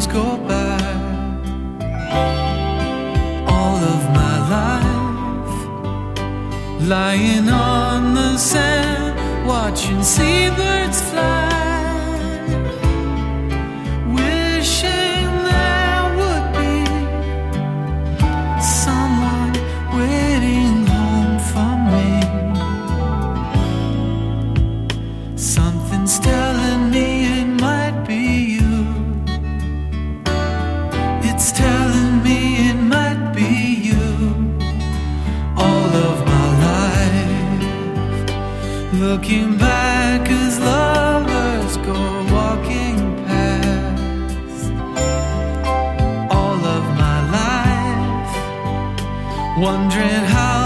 seconds go by. All of my life lying on the sand watching seabirds fly. back as lovers go walking past. All of my life wondering how